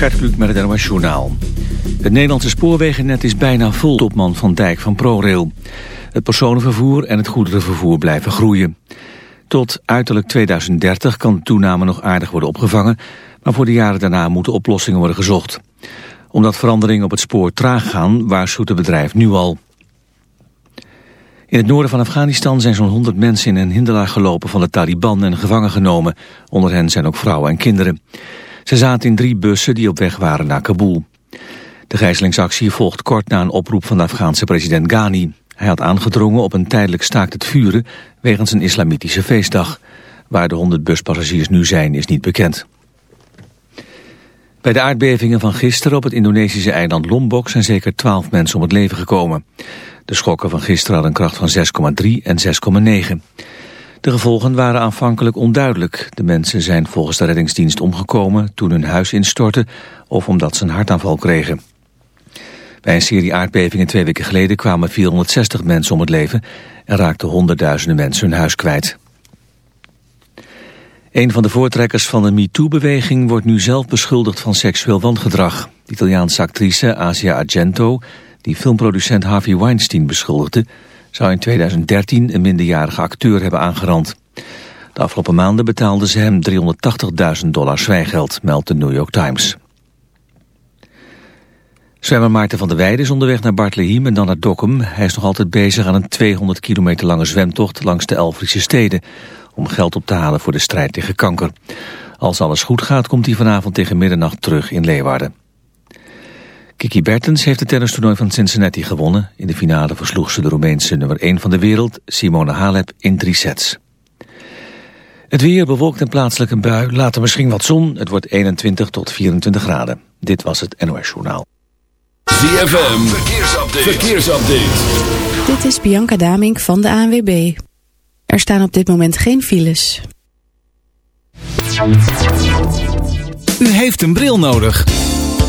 Gert Kluk met het NOS Journaal. Het Nederlandse spoorwegennet is bijna vol, topman Van Dijk van ProRail. Het personenvervoer en het goederenvervoer blijven groeien. Tot uiterlijk 2030 kan de toename nog aardig worden opgevangen... maar voor de jaren daarna moeten oplossingen worden gezocht. Omdat veranderingen op het spoor traag gaan, waarschuwt het bedrijf nu al. In het noorden van Afghanistan zijn zo'n 100 mensen in een hinderlaag gelopen van de Taliban en gevangen genomen. Onder hen zijn ook vrouwen en kinderen. Ze zaten in drie bussen die op weg waren naar Kabul. De gijzelingsactie volgt kort na een oproep van de Afghaanse president Ghani. Hij had aangedrongen op een tijdelijk staakt het vuren wegens een islamitische feestdag. Waar de 100 buspassagiers nu zijn is niet bekend. Bij de aardbevingen van gisteren op het Indonesische eiland Lombok zijn zeker 12 mensen om het leven gekomen. De schokken van gisteren hadden een kracht van 6,3 en 6,9. De gevolgen waren aanvankelijk onduidelijk. De mensen zijn volgens de reddingsdienst omgekomen toen hun huis instortte of omdat ze een hartaanval kregen. Bij een serie aardbevingen twee weken geleden kwamen 460 mensen om het leven en raakten honderdduizenden mensen hun huis kwijt. Een van de voortrekkers van de MeToo-beweging wordt nu zelf beschuldigd van seksueel wangedrag. Italiaanse actrice Asia Argento, die filmproducent Harvey Weinstein beschuldigde, zou in 2013 een minderjarige acteur hebben aangerand. De afgelopen maanden betaalde ze hem 380.000 dollar zwijgeld, meldt de New York Times. Zwemmer Maarten van der Weijden is onderweg naar Bartleheim en dan naar Dokkum. Hij is nog altijd bezig aan een 200 kilometer lange zwemtocht langs de Elfriese steden... om geld op te halen voor de strijd tegen kanker. Als alles goed gaat, komt hij vanavond tegen middernacht terug in Leeuwarden. Kiki Bertens heeft het tennistoernooi van Cincinnati gewonnen. In de finale versloeg ze de Roemeense nummer 1 van de wereld, Simone Halep, in drie sets. Het weer bewolkt en plaatselijk een bui, later misschien wat zon. Het wordt 21 tot 24 graden. Dit was het NOS Journaal. ZFM, verkeersupdate. verkeersupdate. Dit is Bianca Damink van de ANWB. Er staan op dit moment geen files. U heeft een bril nodig.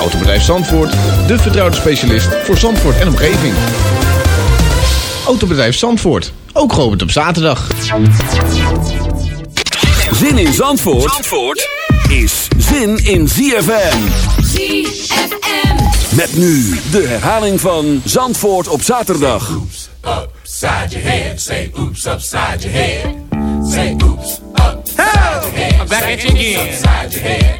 Autobedrijf Zandvoort, de vertrouwde specialist voor Zandvoort en omgeving. Autobedrijf Zandvoort, ook geopend op zaterdag. Zin in Zandvoort, Zandvoort is zin in ZFM. ZFM. Met nu de herhaling van Zandvoort op zaterdag. Upside your head, say oops upside your head. Say oops upside your head. I'm back at you again. Upside your head.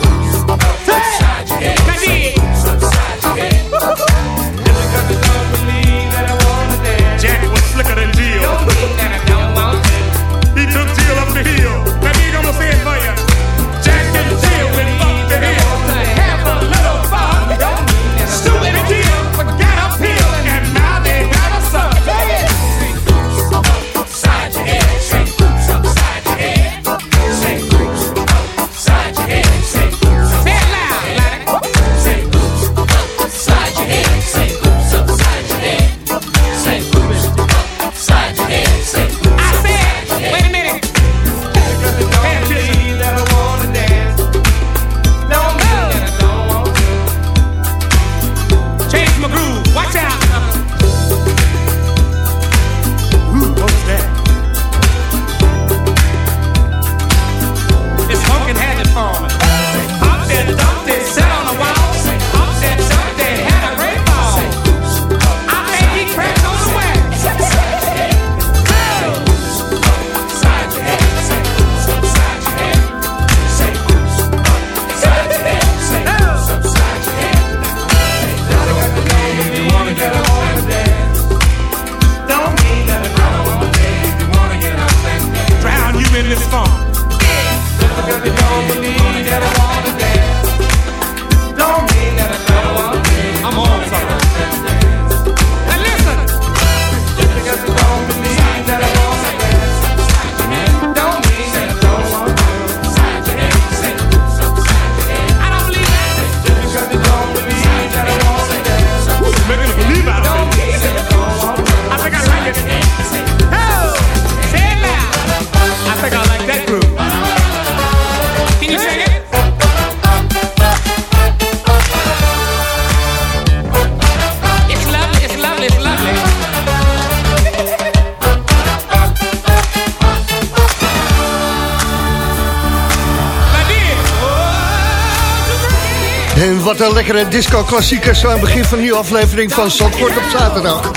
lekkere disco-klassieker zo aan het begin van nieuwe aflevering van Zandvoort op zaterdag.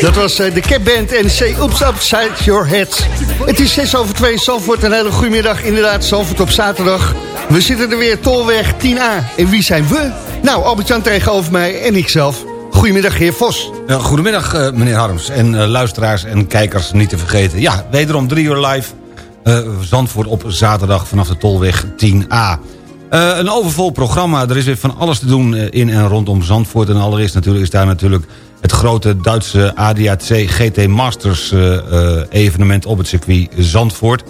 Dat was uh, de Cap Band en Say Oops Upside Your Head. Het is 6 over 2 Zandvoort, een hele goede middag. Inderdaad, Zandvoort op zaterdag. We zitten er weer, Tolweg 10A. En wie zijn we? Nou, Albert-Jan tegenover mij en ikzelf. Goedemiddag, heer Vos. Goedemiddag, uh, meneer Harms. En uh, luisteraars en kijkers niet te vergeten. Ja, wederom drie uur live. Zandvoort op zaterdag vanaf de Tolweg 10A. Een overvol programma. Er is weer van alles te doen in en rondom Zandvoort. En allereerst natuurlijk is daar natuurlijk het grote Duitse ADAC GT Masters evenement op het circuit Zandvoort.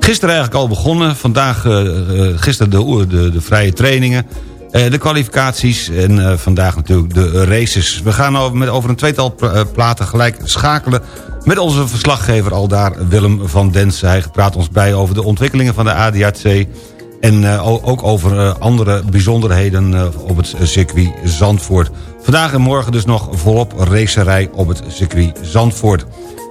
Gisteren eigenlijk al begonnen. Vandaag, gisteren de, de, de vrije trainingen. De kwalificaties en vandaag natuurlijk de races. We gaan over, met, over een tweetal platen gelijk schakelen... met onze verslaggever al daar, Willem van Densen. Hij praat ons bij over de ontwikkelingen van de ADAC... en ook over andere bijzonderheden op het circuit Zandvoort. Vandaag en morgen dus nog volop racerij op het circuit Zandvoort.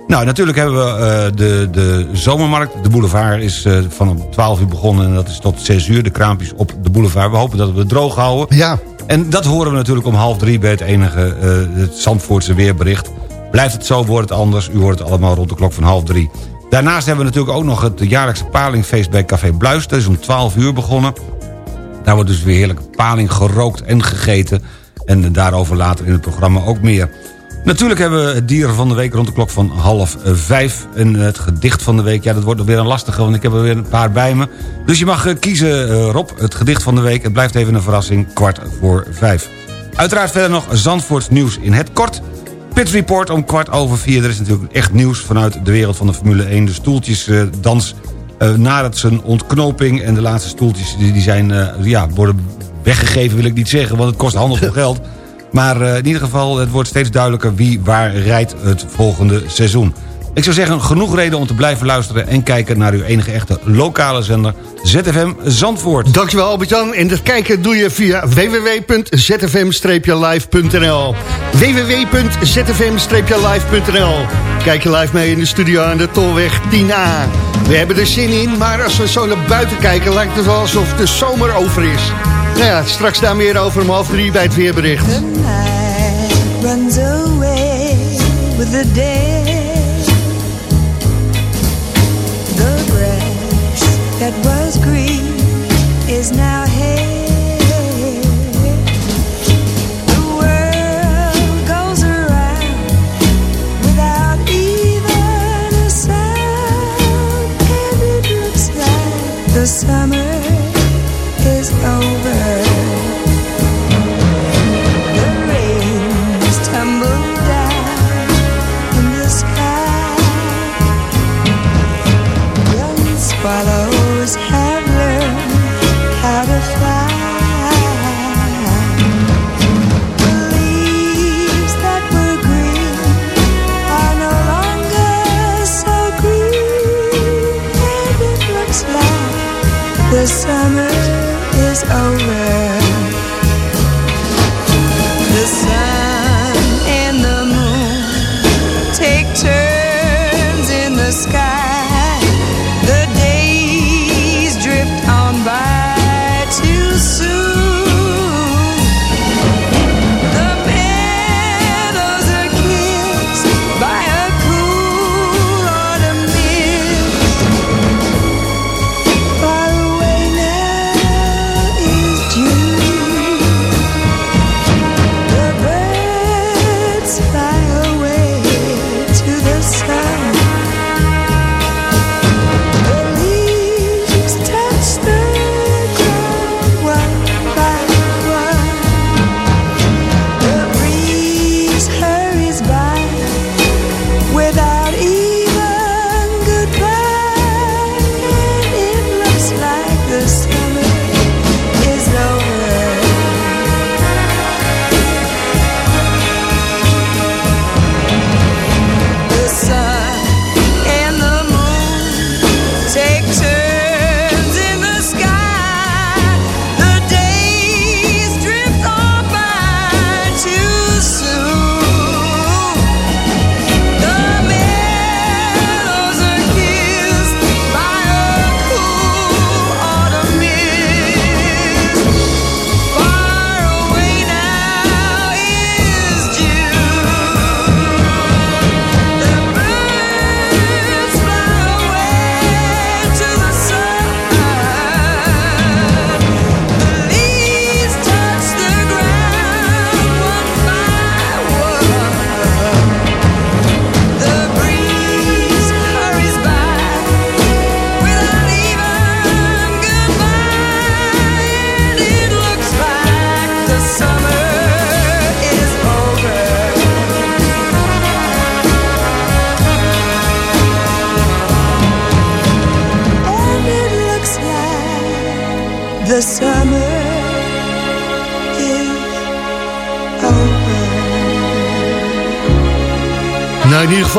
Nou, natuurlijk hebben we uh, de, de zomermarkt. De boulevard is uh, van 12 uur begonnen en dat is tot 6 uur. De kraampjes op de boulevard. We hopen dat we het droog houden. Ja. En dat horen we natuurlijk om half drie bij het enige uh, het Zandvoortse weerbericht. Blijft het zo, wordt het anders. U hoort het allemaal rond de klok van half drie. Daarnaast hebben we natuurlijk ook nog het jaarlijkse palingfeest bij Café Bluis. Dat is om 12 uur begonnen. Daar wordt dus weer heerlijk paling gerookt en gegeten. En daarover later in het programma ook meer. Natuurlijk hebben we het dieren van de week rond de klok van half vijf. En het gedicht van de week, ja dat wordt weer een lastige... want ik heb er weer een paar bij me. Dus je mag kiezen, Rob, het gedicht van de week. Het blijft even een verrassing, kwart voor vijf. Uiteraard verder nog Zandvoorts nieuws in het kort. Pit Report om kwart over vier. Er is natuurlijk echt nieuws vanuit de wereld van de Formule 1. De stoeltjesdans uh, nadat zijn ontknoping... en de laatste stoeltjes die, die zijn, uh, ja, worden weggegeven, wil ik niet zeggen... want het kost handelvol geld... Maar uh, in ieder geval, het wordt steeds duidelijker wie waar rijdt het volgende seizoen. Ik zou zeggen, genoeg reden om te blijven luisteren... en kijken naar uw enige echte lokale zender, ZFM Zandvoort. Dankjewel Albert-Jan. En dat kijken doe je via www.zfm-live.nl www.zfm-live.nl Kijk je live mee in de studio aan de Tolweg 10A. We hebben er zin in, maar als we zo naar buiten kijken... lijkt het wel alsof de zomer over is. Nou ja, straks daar meer over om half drie bij het weerbericht. The night runs away with the day. That was green is now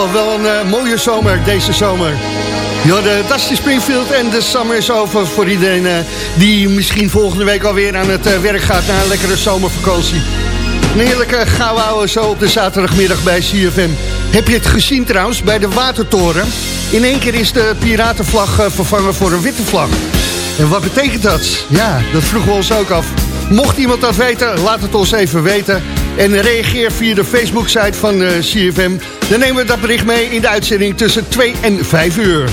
geval wel een eh, mooie zomer, deze zomer. De Dusty Springfield en de summer is over voor iedereen... eh, die misschien volgende week alweer aan het eh, werk gaat... na een lekkere zomervakantie. Een heerlijke gauw houden zo op de zaterdagmiddag bij CFM. Heb je het gezien trouwens bij de Watertoren? In één keer is de piratenvlag vervangen voor een witte vlag. En wat betekent dat? Ja, dat vroegen we ons ook af. Mocht iemand dat weten, laat het ons even weten. En reageer via de Facebook-site van CFM. Dan nemen we dat bericht mee in de uitzending tussen 2 en 5 uur.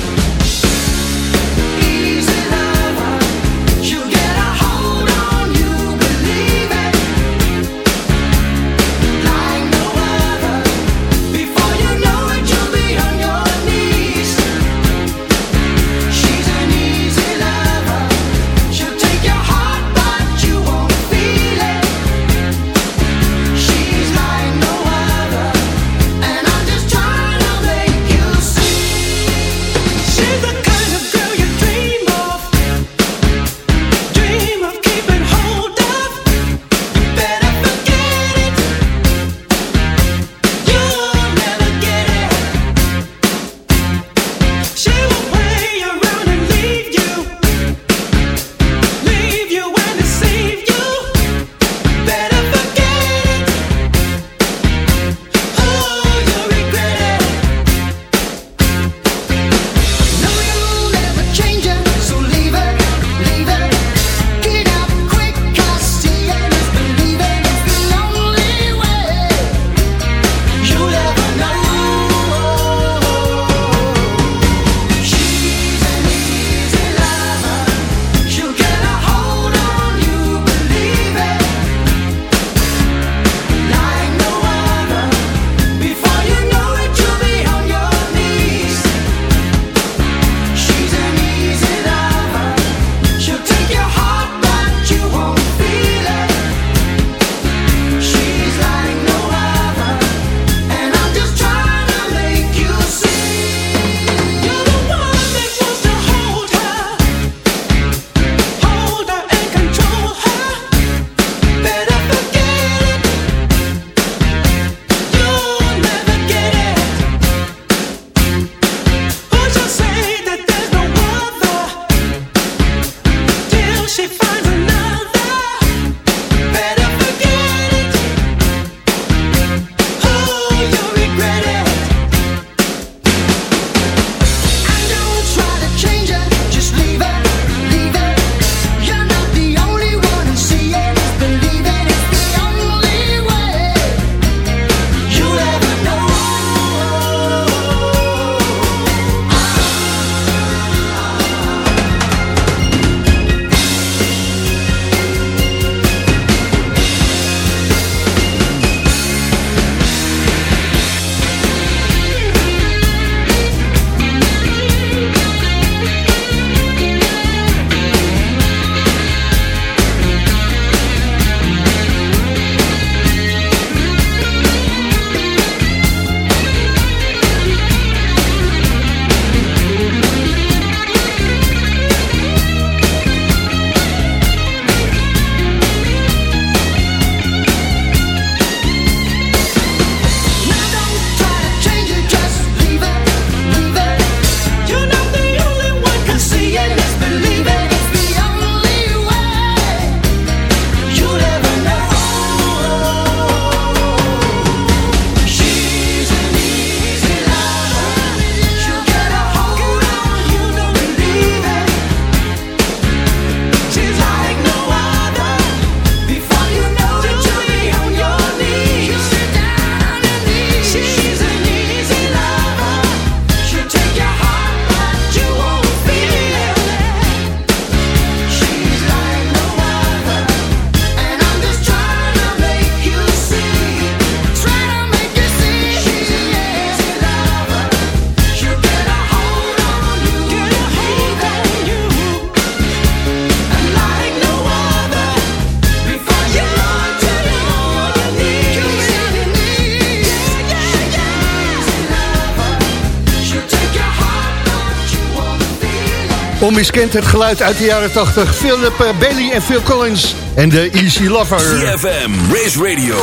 Onmiskend het geluid uit de jaren 80. Philip eh, Bailey en Phil Collins en de Easy Lover. CFM, Race Radio,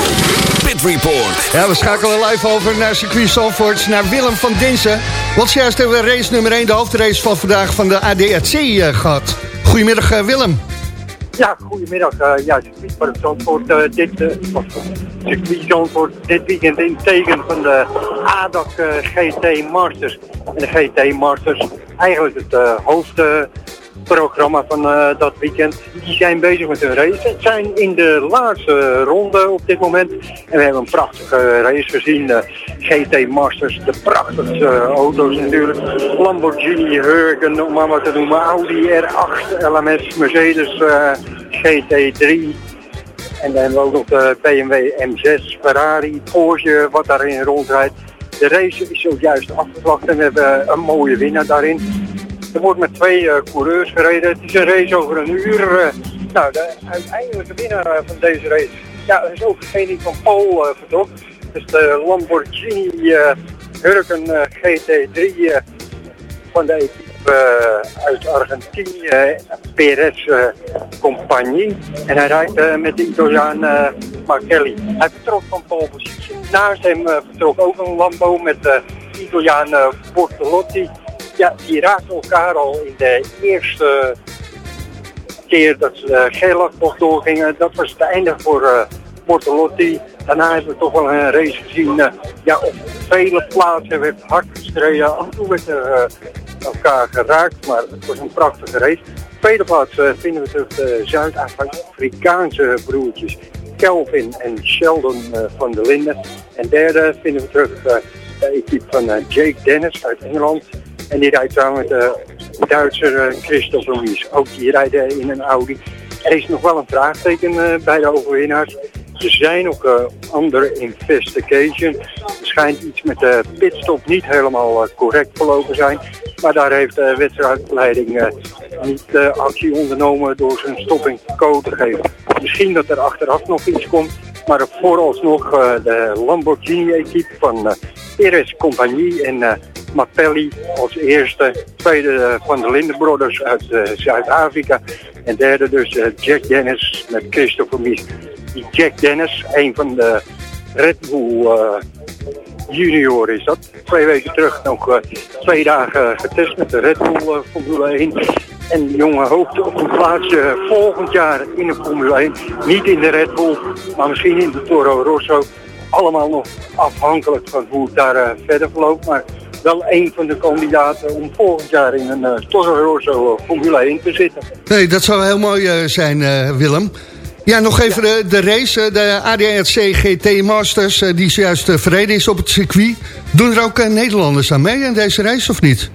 Pit Report. Ja, we schakelen live over naar circuit Zandvoort, naar Willem van Dinsen. Want juist hebben we race nummer 1, de hoofdrace van vandaag van de ADAC uh, gehad. Goedemiddag uh, Willem. Ja, goedemiddag. Uh, ja, circuit van Zandvoort, uh, dit, uh, circuit Zandvoort dit weekend in teken van de ADAC GT Masters. En de GT Masters, eigenlijk het hoofdprogramma van dat weekend. Die zijn bezig met hun race. Het zijn in de laatste ronde op dit moment. En we hebben een prachtige race gezien. GT Masters, de prachtigste auto's natuurlijk. Lamborghini Huracan, om maar wat te noemen. Audi R8, LMS, Mercedes GT3. En dan hebben we ook nog de BMW M6, Ferrari, Porsche, wat daarin rondrijdt. De race is zojuist afgevlacht en we hebben een mooie winnaar daarin. Er wordt met twee uh, coureurs gereden. Het is een race over een uur. Uh, nou, de uiteindelijke winnaar van deze race ja, is ook degene van Paul vertrok. Dus de Lamborghini Huracan GT3 van de equipe uit Argentinië, Perez Compagnie. En hij rijdt met de Italiaan Marcelli. Hij vertrok van pole position. Naast hem vertrok ook een Lambo met de Italiaan Bortolotti. Ja, die raakten elkaar al in de eerste keer dat ze de Gelakbocht doorgingen. Dat was het einde voor Bortolotti. Daarna hebben we toch wel een race gezien. Ja, op vele plaatsen werd hard gestreden. Af en toe werd er elkaar geraakt, maar het was een prachtige race. Op tweede plaats vinden we terug de Zuid-Afrikaanse broertjes. Kelvin en Sheldon van der Linden. En derde vinden we terug de equipe van Jake Dennis uit Engeland. En die rijdt samen met de Duitser Christopher Mies. Ook die rijden in een Audi. Er is nog wel een vraagteken bij de overwinnaars. Er zijn ook uh, andere investigation. Er schijnt iets met de pitstop niet helemaal uh, correct verlopen zijn. Maar daar heeft de wedstrijdleiding niet actie ondernomen door zijn stopping code te geven. Misschien dat er achteraf nog iets komt. Maar vooralsnog de Lamborghini-equipe van Perez Compagnie en Mappelli als eerste. Tweede van de Linden Brothers uit Zuid-Afrika. En derde dus Jack Dennis met Christopher Mies. Jack Dennis, een van de Red Bull uh, junior is dat. Twee weken terug nog twee dagen getest met de Red Bull Formule 1. En die jongen hoopt op een plaatsje volgend jaar in de Formule 1. Niet in de Red Bull, maar misschien in de Toro Rosso. Allemaal nog afhankelijk van hoe het daar verder verloopt. Maar wel een van de kandidaten om volgend jaar in een Toro Rosso Formule 1 te zitten. Nee, dat zou heel mooi zijn, Willem. Ja, nog even de, de race, de ADRC GT Masters, die zojuist verreden is op het circuit. Doen er ook Nederlanders aan mee in deze race of niet?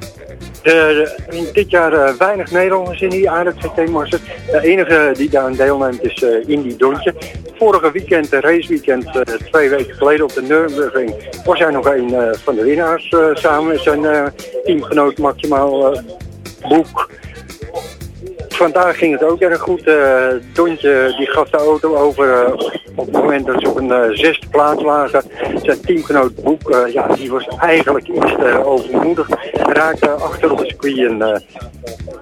Dit jaar weinig Nederlanders in die ADAC Masters. De enige die daar aan deelneemt is Indy Dontje. Vorige weekend, de raceweekend, twee weken geleden op de Nürburgring... was hij nog een van de winnaars samen met zijn teamgenoot Maximaal Boek. Vandaag ging het ook erg goed. Uh, Dontje die gaf de auto over uh, op het moment dat ze op een uh, zesde plaats lagen. Zijn teamgenoot Boek, ja, die was eigenlijk iets overmoedig. Raakte achter op het circuit een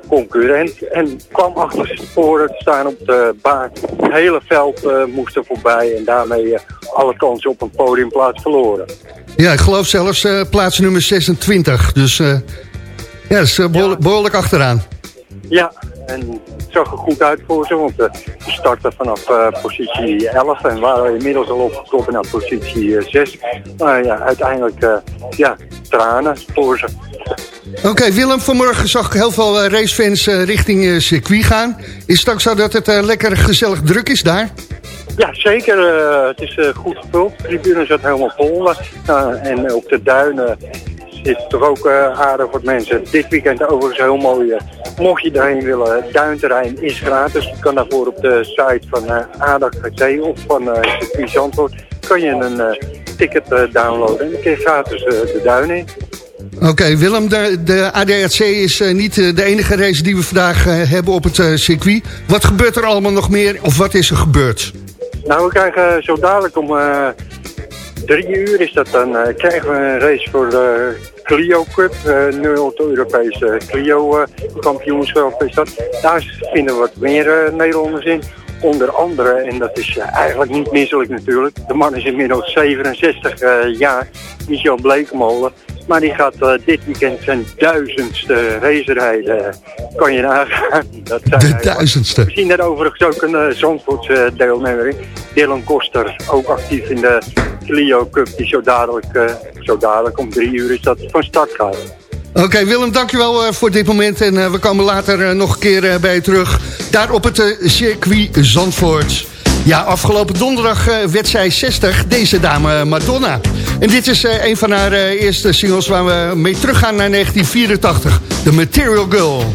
concurrent en kwam achter sporen te staan op de baan. Het hele veld moest er voorbij en daarmee alle kansen op een podiumplaats verloren. Ja, ik geloof zelfs plaats nummer 26. Dus ja, dat is behoorlijk, behoorlijk achteraan. Ja, en het zag er goed uit voor ze, want we starten vanaf uh, positie 11 en waren inmiddels al opgekomen naar positie uh, 6. Maar ja, uiteindelijk uh, ja, tranen voor ze. Oké, okay, Willem, vanmorgen zag ik heel veel racefans richting circuit gaan. Is het ook zo dat het lekker gezellig druk is daar? Ja, zeker. het is goed gevuld. De tribune zat helemaal vol. en op de duinen is toch ook uh, aardig voor mensen. Dit weekend overigens heel mooi. Uh, mocht je daarheen willen, het duinterrein is gratis. Je kan daarvoor op de site van uh, ADAC GT of van circuit Zandvoort... kan je een ticket downloaden en dan kun je gratis de duinen in. Oké, okay, Willem, de, de ADRC is uh, niet de enige race die we vandaag uh, hebben op het circuit. Wat gebeurt er allemaal nog meer of wat is er gebeurd? Nou, we krijgen zo dadelijk om drie uur is dat dan, krijgen we een race voor de Clio Cup, uh, Nederland Europese Clio uh, kampioenschap is dat. Daar vinden wat meer Nederlanders in. Onder andere, en dat is eigenlijk niet misselijk natuurlijk, de man is inmiddels 67 jaar, Michel Bleekmolen. Maar die gaat uh, dit weekend zijn duizendste race rijden. Kan je nagaan. Dat zijn de duizendste. We zien er overigens ook een uh, Zandvoortse deelnemer in. Dylan Koster, ook actief in de Clio Cup. Die zo dadelijk, zo dadelijk om drie uur is dat van start gaat. Oké, Willem, dankjewel uh, voor dit moment. En uh, we komen later uh, nog een keer bij je terug. Daar op het circuit Zandvoort. Ja, afgelopen donderdag werd zij 60, deze dame Madonna. En dit is een van haar eerste singles waar we mee teruggaan naar 1984. The Material Girl.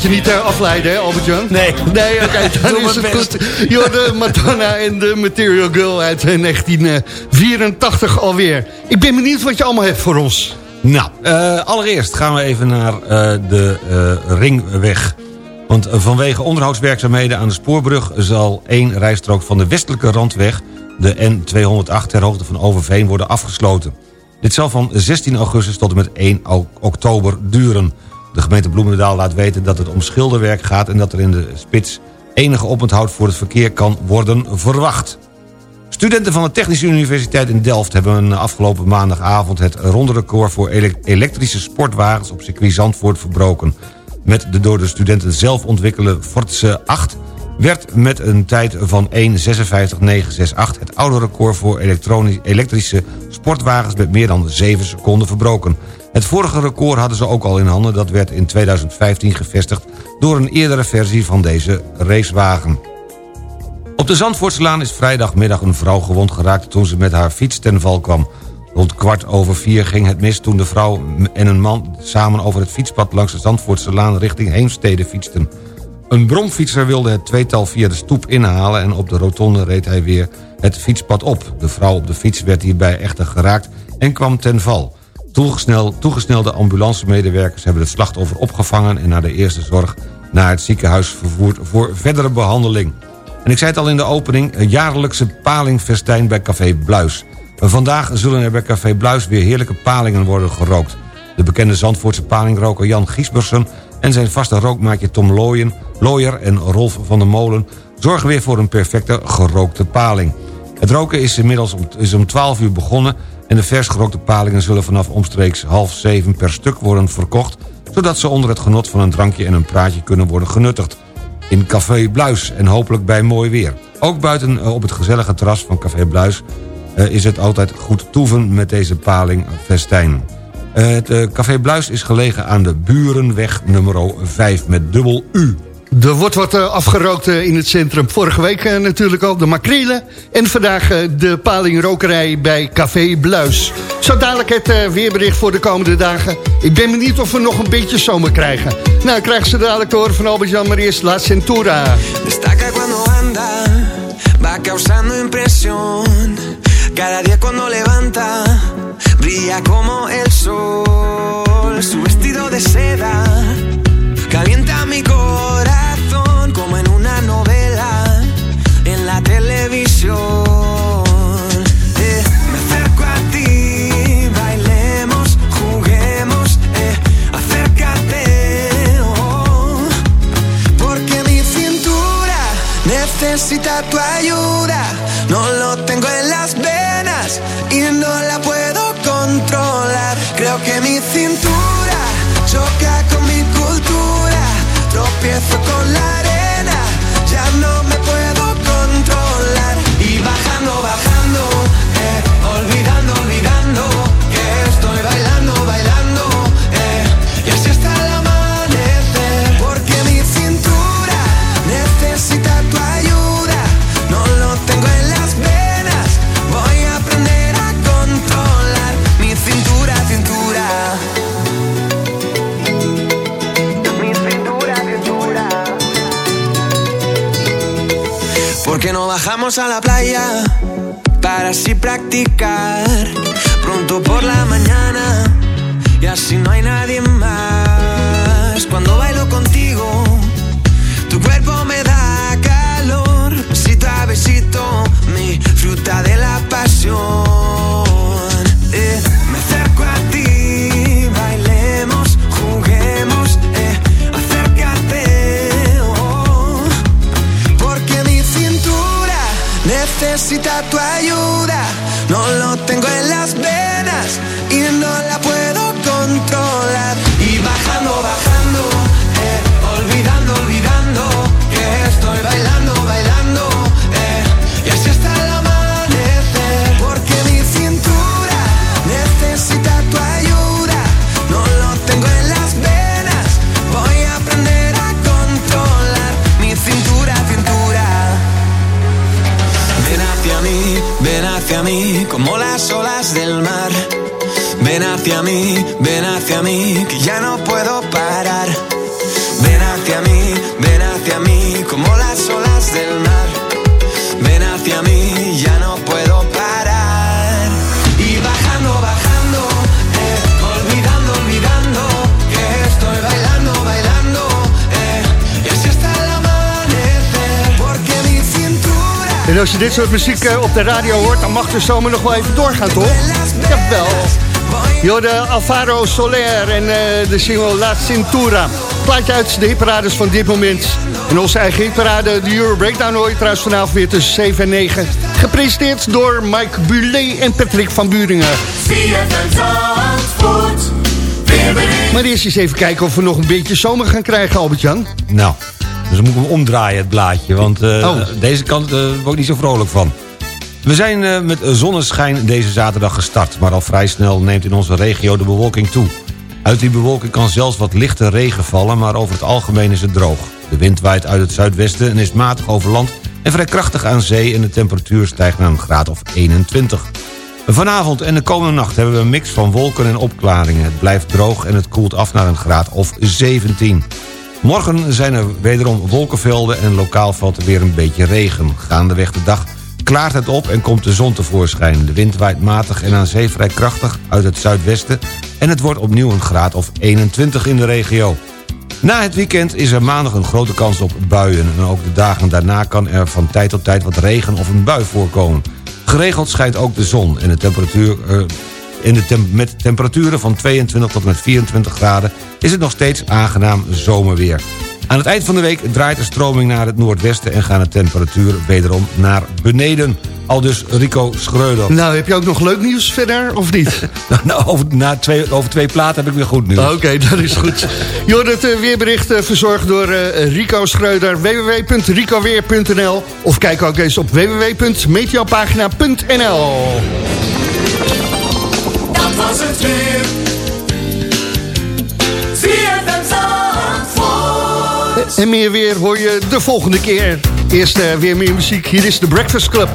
Laat je niet uh, afleiden, hè, Albert-Jan? Nee. Nee, oké, okay, dan is het goed. Je Madonna en de Material Girl uit 1984 eh, alweer. Ik ben benieuwd wat je allemaal hebt voor ons. Nou, uh, allereerst gaan we even naar uh, de Ringweg. Want vanwege onderhoudswerkzaamheden aan de spoorbrug... zal één rijstrook van de westelijke randweg... de N208 ter hoogte van Overveen worden afgesloten. Dit zal van 16 augustus tot en met 1 oktober duren... De gemeente Bloemendaal laat weten dat het om schilderwerk gaat... en dat er in de spits enige oponthoud voor het verkeer kan worden verwacht. Studenten van de Technische Universiteit in Delft... hebben afgelopen maandagavond het ronderecord... voor elektrische sportwagens op circuit Zandvoort verbroken. Met de door de studenten zelf ontwikkelde Fortse 8 werd met een tijd van 1.56.968 het oude record voor elektrische sportwagens met meer dan 7 seconden verbroken. Het vorige record hadden ze ook al in handen, dat werd in 2015 gevestigd door een eerdere versie van deze racewagen. Op de Zandvoortslaan is vrijdagmiddag een vrouw gewond geraakt toen ze met haar fiets ten val kwam. Rond kwart over vier ging het mis toen de vrouw en een man samen over het fietspad langs de Zandvoortse Laan richting Heemstede fietsten. Een bromfietser wilde het tweetal via de stoep inhalen... en op de rotonde reed hij weer het fietspad op. De vrouw op de fiets werd hierbij echter geraakt en kwam ten val. Toegesnel, toegesnelde ambulancemedewerkers hebben het slachtoffer opgevangen... en naar de eerste zorg naar het ziekenhuis vervoerd voor verdere behandeling. En ik zei het al in de opening, een jaarlijkse palingfestijn bij Café Bluis. Vandaag zullen er bij Café Bluis weer heerlijke palingen worden gerookt. De bekende Zandvoortse palingroker Jan Giesbersen en zijn vaste rookmaatje Tom Looyen, Looyer en Rolf van der Molen... zorgen weer voor een perfecte gerookte paling. Het roken is inmiddels om, is om 12 uur begonnen... en de vers gerookte palingen zullen vanaf omstreeks half zeven per stuk worden verkocht... zodat ze onder het genot van een drankje en een praatje kunnen worden genuttigd. In Café Bluis en hopelijk bij mooi weer. Ook buiten eh, op het gezellige terras van Café Bluis... Eh, is het altijd goed toeven met deze paling festijn. Eh, het Café Bluis is gelegen aan de Burenweg nummer 5 met dubbel U. Er wordt wat uh, afgerookt uh, in het centrum. Vorige week uh, natuurlijk al de makrelen. En vandaag de palingrokerij bij Café Bluis. Zo dadelijk het weerbericht voor de komende dagen. Ik ben benieuwd of we nog een beetje zomer krijgen. Nou, krijgen ze dadelijk te horen van Albert-Jan, eerst La Centura. Destaca cuando anda, va causando impresión. Cada día cuando levanta, brilla como el sol. Su vestido de seda calienta mi corazón necesita tu ayuda. No lo tengo en las venas y no la puedo controlar. Creo que mi cintura a la En als je dit soort muziek eh, op de radio hoort, dan mag de zomer nog wel even doorgaan, toch? Jawel. Jorde Alvaro Soler en uh, de single La Cintura. Plaatje uit de hitparades van dit moment. En onze eigen hitparade, de Euro Breakdown, hoor je trouwens vanavond weer tussen 7 en 9. Gepresenteerd door Mike Bulet en Patrick van Buringen. Maar eerst eens even kijken of we nog een beetje zomer gaan krijgen, Albert-Jan. Nou, dus dan moet ik hem omdraaien, het blaadje. Want uh, oh. deze kant uh, word ik niet zo vrolijk van. We zijn uh, met zonneschijn deze zaterdag gestart... maar al vrij snel neemt in onze regio de bewolking toe. Uit die bewolking kan zelfs wat lichte regen vallen... maar over het algemeen is het droog. De wind waait uit het zuidwesten en is matig over land... en vrij krachtig aan zee en de temperatuur stijgt naar een graad of 21. Vanavond en de komende nacht hebben we een mix van wolken en opklaringen. Het blijft droog en het koelt af naar een graad of 17. Morgen zijn er wederom wolkenvelden en lokaal valt er weer een beetje regen. Gaandeweg de dag klaart het op en komt de zon tevoorschijn. De wind waait matig en aan zee vrij krachtig uit het zuidwesten... en het wordt opnieuw een graad of 21 in de regio. Na het weekend is er maandag een grote kans op buien... en ook de dagen daarna kan er van tijd tot tijd wat regen of een bui voorkomen. Geregeld schijnt ook de zon en de temperatuur... In de tem met temperaturen van 22 tot met 24 graden... is het nog steeds aangenaam zomerweer. Aan het eind van de week draait de stroming naar het noordwesten... en gaan de temperaturen wederom naar beneden. Al dus Rico Schreuder. Nou, heb je ook nog leuk nieuws verder, of niet? nou, over, na twee, over twee platen heb ik weer goed nieuws. Oké, okay, dat is goed. Hoort het uh, weerbericht uh, verzorgd door uh, Rico Schreuder. www.ricoweer.nl Of kijk ook eens op www.meteopagina.nl En meer weer hoor je de volgende keer. Eerst uh, weer meer muziek. Hier is de Breakfast Club.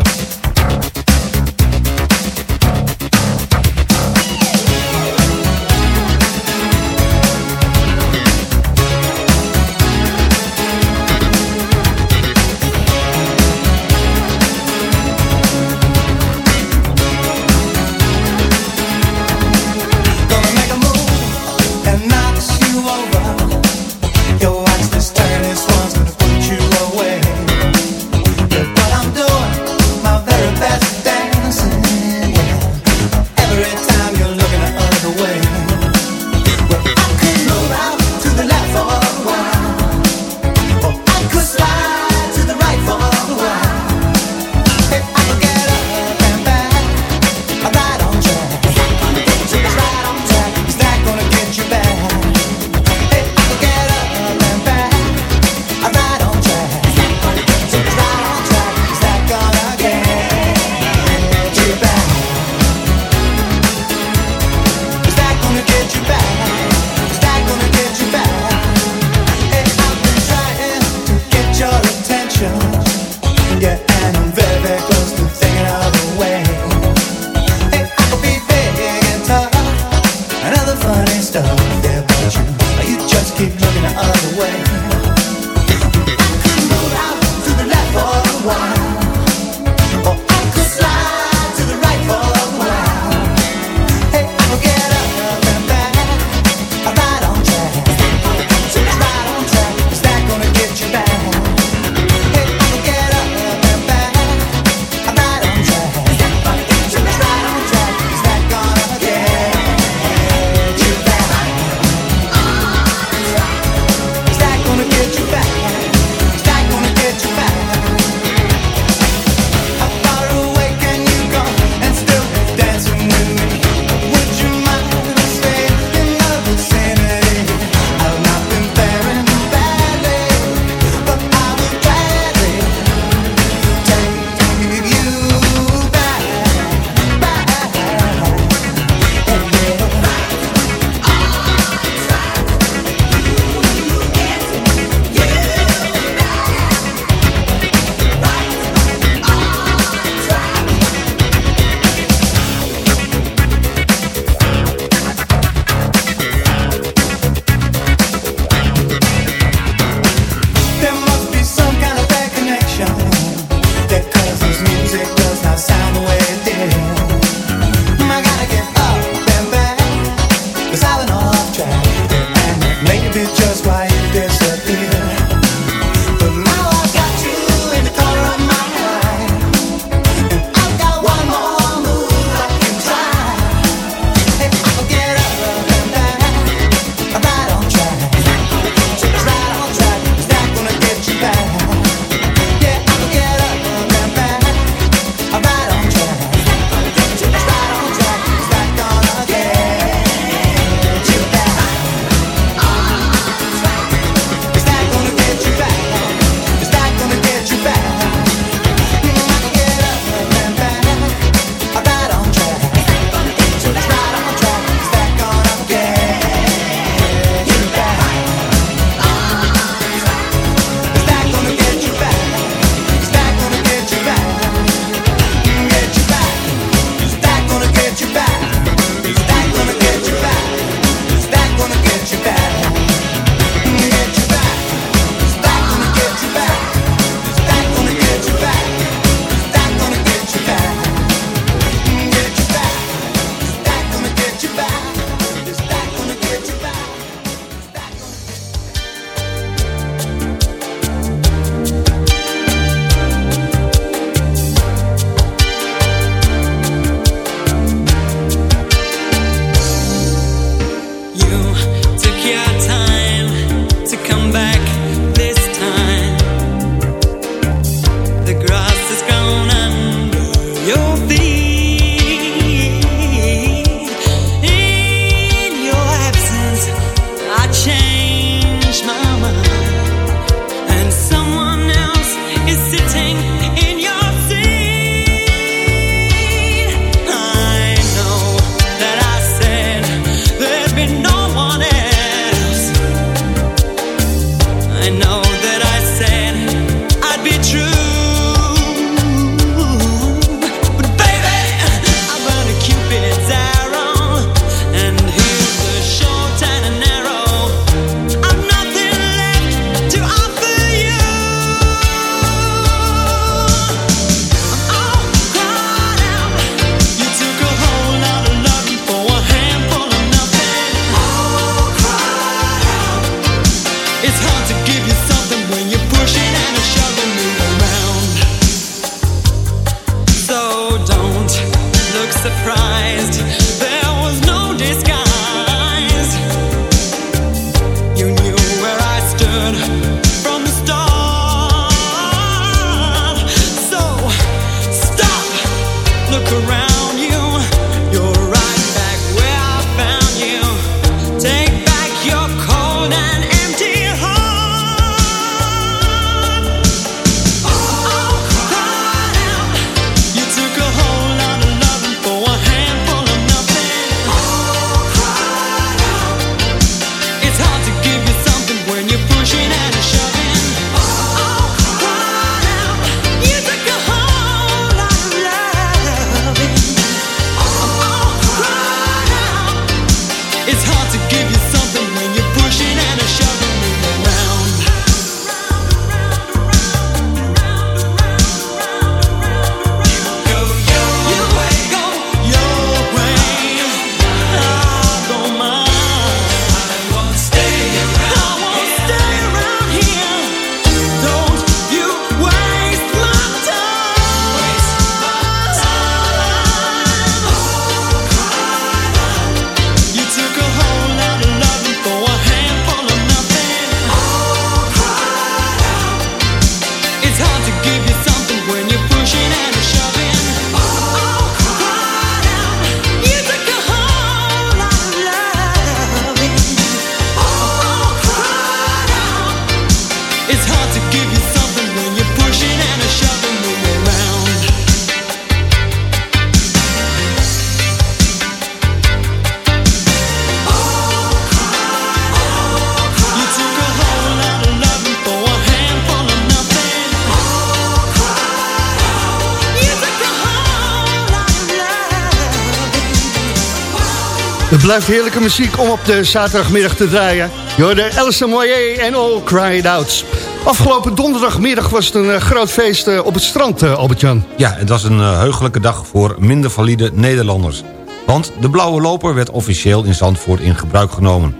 Blijft heerlijke muziek om op de zaterdagmiddag te draaien. Je hoorde Alison Moyer en All Cried Out. Afgelopen donderdagmiddag was het een eh, groot feest eh, op het strand, uh, Albert-Jan. Ja, het was een heugelijke dag voor minder valide Nederlanders. Want de blauwe loper werd officieel in Zandvoort in gebruik genomen.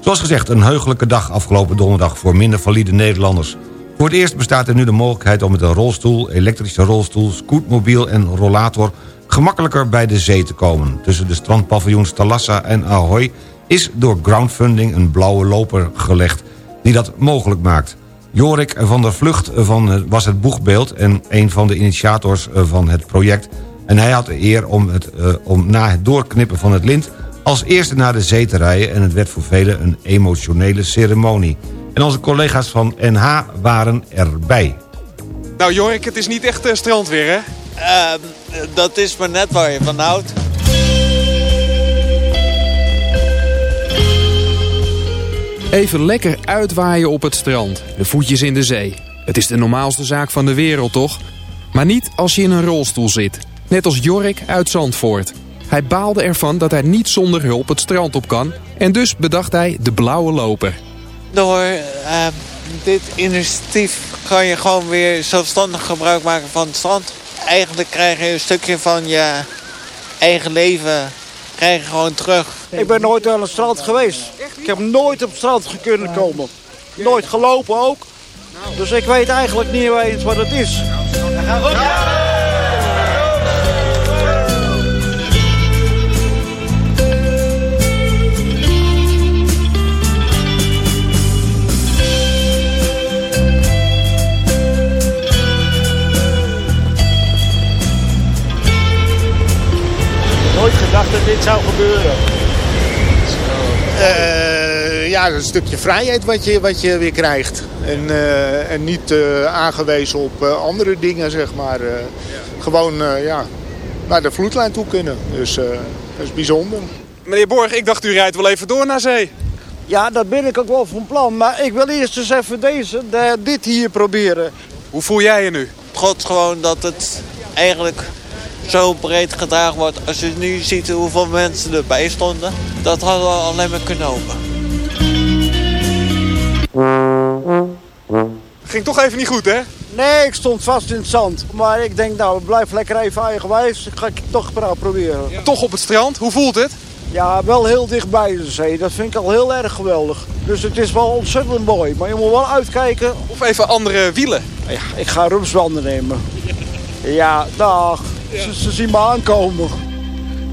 Zoals gezegd, een heugelijke dag afgelopen donderdag voor minder valide Nederlanders. Voor het eerst bestaat er nu de mogelijkheid om met een rolstoel, elektrische rolstoel, scootmobiel en rollator gemakkelijker bij de zee te komen. Tussen de strandpaviljoens Talassa en Ahoy is door groundfunding een blauwe loper gelegd... die dat mogelijk maakt. Jorik van der Vlucht van, was het boegbeeld en een van de initiators van het project... en hij had de eer om, het, uh, om na het doorknippen van het lint... als eerste naar de zee te rijden en het werd voor velen een emotionele ceremonie. En onze collega's van NH waren erbij. Nou Jorik, het is niet echt uh, strandweer hè? Uh, dat is maar net waar je van houdt. Even lekker uitwaaien op het strand. De voetjes in de zee. Het is de normaalste zaak van de wereld, toch? Maar niet als je in een rolstoel zit. Net als Jorik uit Zandvoort. Hij baalde ervan dat hij niet zonder hulp het strand op kan. En dus bedacht hij de blauwe loper. Door uh, dit initiatief kan je gewoon weer zelfstandig gebruik maken van het strand eigenlijk krijg je een stukje van je eigen leven krijg je gewoon terug. Ik ben nooit aan het strand geweest. Ik heb nooit op het strand kunnen komen. Nooit gelopen ook. Dus ik weet eigenlijk niet eens wat het is. nooit gedacht dat dit zou gebeuren. Uh, ja, een stukje vrijheid wat je, wat je weer krijgt. En, uh, en niet uh, aangewezen op andere dingen, zeg maar. Ja. Gewoon ja, naar de vloedlijn toe kunnen. Dus dat is bijzonder. Meneer Borg, ik dacht u rijdt wel even door naar zee. Ja, dat ben ik ook wel van plan. Maar ik wil eerst eens even deze, de, dit hier proberen. Hoe voel jij je nu? God gewoon dat het eigenlijk zo breed gedragen wordt. Als je nu ziet hoeveel mensen erbij stonden, dat hadden we alleen maar kunnen hopen. Ging toch even niet goed, hè? Nee, ik stond vast in het zand. Maar ik denk, nou, blijf lekker even eigenwijs. Ga ik toch proberen. Ja. Toch op het strand? Hoe voelt het? Ja, wel heel dichtbij de zee. Dat vind ik al heel erg geweldig. Dus het is wel ontzettend mooi. Maar je moet wel uitkijken. Of even andere wielen. Ja, ik ga rupsbanden nemen. Ja, dag. Ja. Ze, ze, zien me aankomen.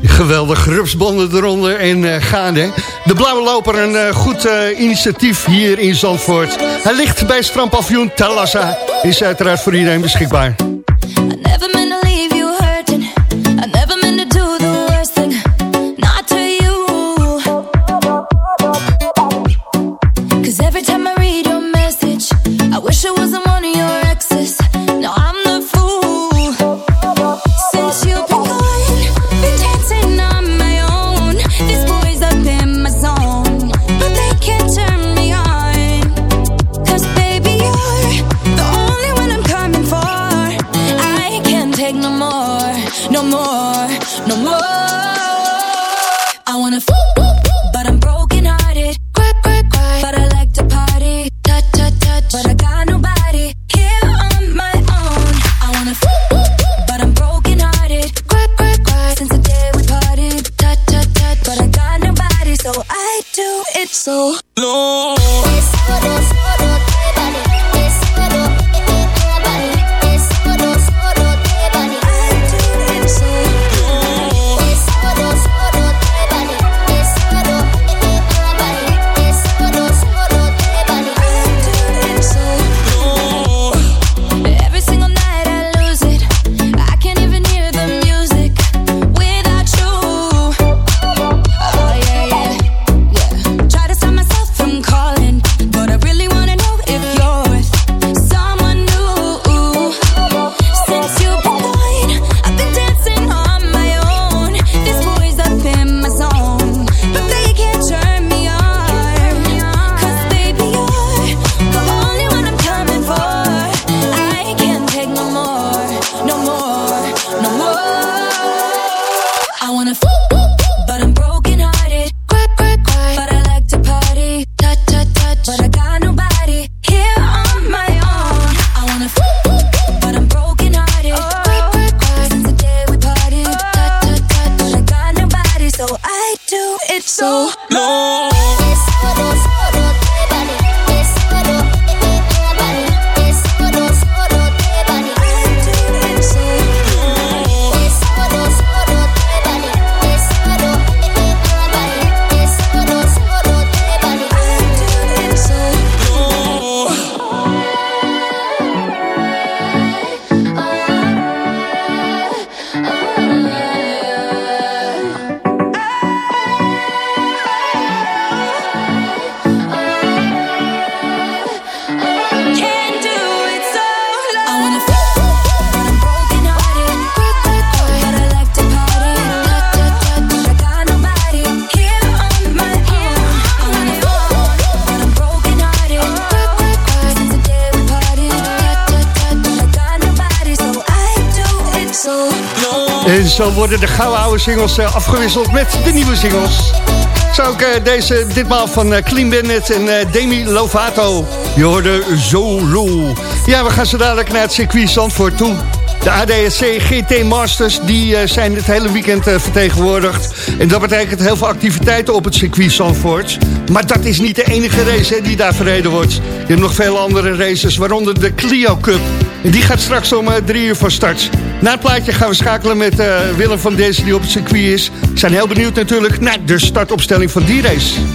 Geweldig, rupsbanden eronder en uh, gaan hè. De Blauwe Loper, een uh, goed uh, initiatief hier in Zandvoort. Hij ligt bij strandpavioen Talassa. Is uiteraard voor iedereen beschikbaar. I got nobody zo worden de gouden oude singles eh, afgewisseld met de nieuwe singles. Zo ook eh, deze ditmaal van eh, Clean Bennett en Demi Lovato. Je hoorde Zolo. Ja, we gaan zo dadelijk naar het circuit Zandvoort toe. De ADSC GT Masters die zijn het hele weekend vertegenwoordigd. En dat betekent heel veel activiteiten op het circuit Zandvoort. Maar dat is niet de enige race die daar verreden wordt. Je hebt nog veel andere races, waaronder de Clio Cup. En die gaat straks om drie uur van start. Na het plaatje gaan we schakelen met eh, Willem van Dezen die op het circuit is. Zijn heel benieuwd natuurlijk naar de startopstelling van die race.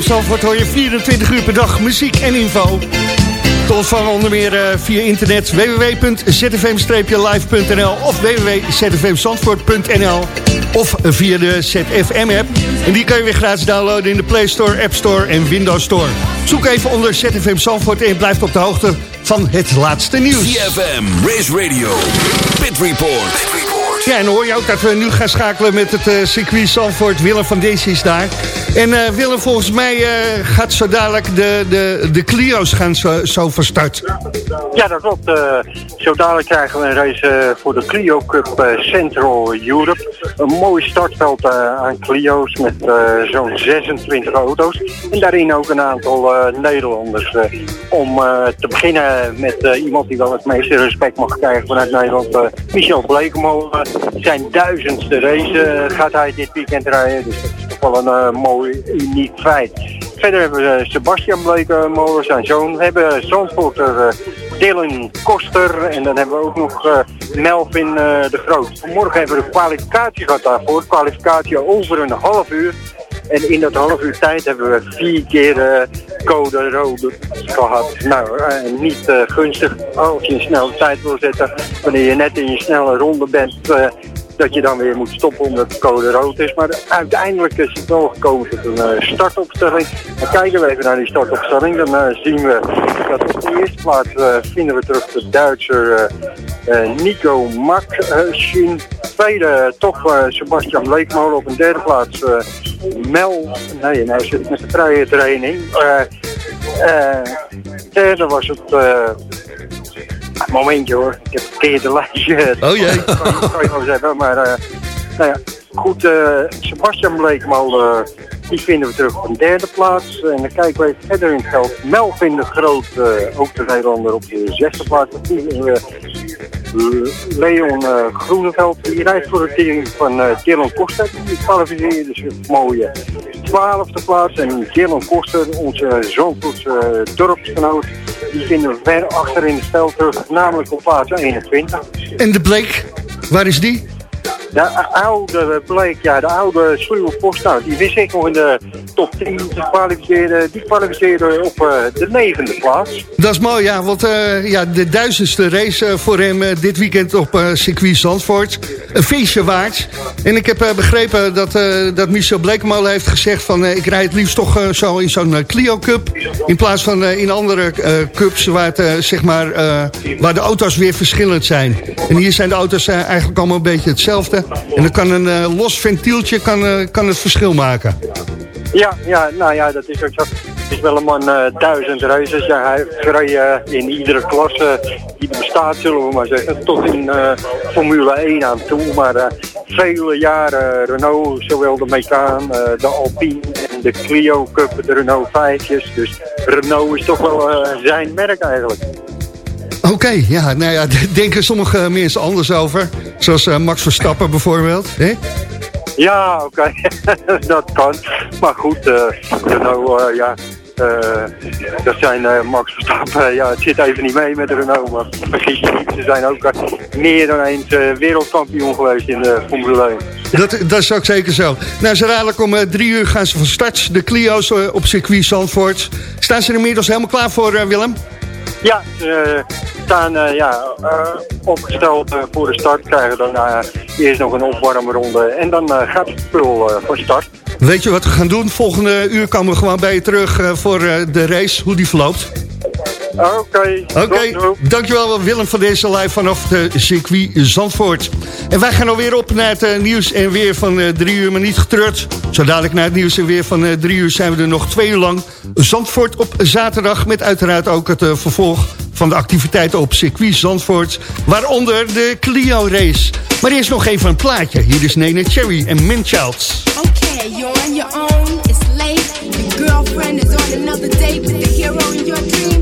Zandvoort hoor je 24 uur per dag muziek en info. Te ontvangen onder meer eh, via internet www.zfm-live.nl of www.zfmzandvoort.nl of via de ZFM-app. En die kan je weer gratis downloaden in de Play Store, App Store en Windows Store. Zoek even onder ZFM Zandvoort en je blijft op de hoogte van het laatste nieuws. CFM, Race Radio, Pit Report. Ja, en hoor je ook dat we nu gaan schakelen met het uh, circuit Zandvoort. Willem van Deze is daar. En uh, Willem, volgens mij uh, gaat zo dadelijk de, de, de Clio's gaan zo, zo van start. Ja, dat klopt. zo dadelijk krijgen we een race voor de Clio Cup Central Europe. Een mooi startveld aan Clio's met zo'n 26 auto's. En daarin ook een aantal Nederlanders. om te beginnen met iemand die wel het meeste respect mag krijgen vanuit Nederland. Michel Blekemolen zijn duizendste race uh, gaat hij dit weekend rijden. Dus dat is toch wel een uh, mooi, uniek feit. Verder hebben we uh, Sebastian Blekemolen, zijn zoon. We hebben Zandvoorter Dylan Koster. En dan hebben we ook nog Melvin de Groot. Vanmorgen hebben we de kwalificatie gehad daarvoor. Kwalificatie over een half uur. En in dat half uur tijd hebben we vier keer uh, code rode gehad. Nou, uh, niet uh, gunstig als je een snelle tijd wil zetten. Wanneer je net in je snelle ronde bent, dat je dan weer moet stoppen omdat de code rood is. Maar uiteindelijk is het wel gekomen tot een startopstelling. Dan kijken we even naar die startopstelling. Dan zien we dat op de eerste plaats vinden we terug de Duitser Nico Makschin. Tweede toch Sebastian Bleekmolen op een derde plaats Mel, nee, hij zit met de vrije training. Derde was het, uh, momentje hoor, ik heb een verkeerde lijstje. Oh jee. kan, kan je wel zeggen, maar nou ja, goed, Sebastian Bleekmolen, die vinden we terug op een derde plaats. En dan kijken we even verder in het veld. Melvin de Groot, ook de Nederlander op de zesde plaats. Leon uh, Groeneveld, die rijdt voor het team van uh, Dylan Koster. Die kwalificeert dus een mooie twaalfde plaats. En Dylan Koster, onze Zandvoortse uh, dorpsgenoot, die vinden we ver achter in de stel terug, namelijk op plaats 21. En de Bleek, waar is die? De oude bleek, ja, de oude sluwe post, nou, die wist ik nog in de top 10 te kwalificeren. Die kwalificeerde op uh, de negende plaats. Dat is mooi, ja, want uh, ja, de duizendste race uh, voor hem dit weekend op circuit Zandvoort. Een feestje waard. En ik heb begrepen dat, dat Michel Blekemolen heeft gezegd van... ik rijd het liefst toch zo in zo'n Clio Cup... in plaats van in andere cups waar, het, zeg maar, waar de auto's weer verschillend zijn. En hier zijn de auto's eigenlijk allemaal een beetje hetzelfde. En dan kan een los ventieltje kan, kan het verschil maken. Ja, ja, nou ja, dat is ook zo. Het is wel een man uh, duizend races. Ja, hij heeft gereden in iedere klasse die er bestaat, zullen we maar zeggen. Tot in Formule 1 aan toe. Maar vele jaren Renault, zowel de Mekaan, de Alpine en de Clio Cup, de Renault 5'jes. Dus Renault is toch wel zijn merk eigenlijk. Oké, okay, ja, nou ja, denken sommige mensen anders over. Zoals Max Verstappen bijvoorbeeld. Hè? Ja, oké, dat kan. Maar goed, uh, Renault, uh, ja, dat zijn Max Verstappen. ja, het zit even niet mee met Renault, maar niet. Ze zijn ook meer dan eens wereldkampioen geweest in de Formule 1. Dat, dat is ook zeker zo. Nou, zo dadelijk om drie uur gaan ze van start. De Clio's op circuit Zandvoort. Staan ze inmiddels helemaal klaar voor, Willem? Ja, ze staan uh, ja, uh, opgesteld voor de start. Krijgen dan eerst nog een opwarmronde en dan gaat het spul van start. Weet je wat we gaan doen? Volgende uur komen we gewoon bij je terug voor de race, hoe die verloopt. Oké. Okay. Oké, okay. dankjewel Willem van deze live vanaf de circuit Zandvoort. En wij gaan alweer op naar het uh, nieuws en weer van uh, drie uur, maar niet getreurd. Zo dadelijk naar het nieuws en weer van uh, drie uur zijn we er nog twee uur lang. Zandvoort op zaterdag met uiteraard ook het vervolg van de activiteiten op circuit Zandvoort. Waaronder de Clio race. Maar eerst nog even een plaatje. Hier is Nene Cherry en Minchild. Okay, you're on your own, it's late. Your girlfriend is on another date with the hero in your dream.